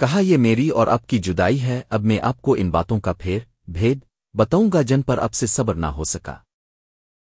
کہا، یہ میری اور اب کی جدائی ہے، اب میں آپ کو ان باتوں کا پھیر، بھید، بتاؤں گا جن پر اب سے صبر نہ ہو سکا۔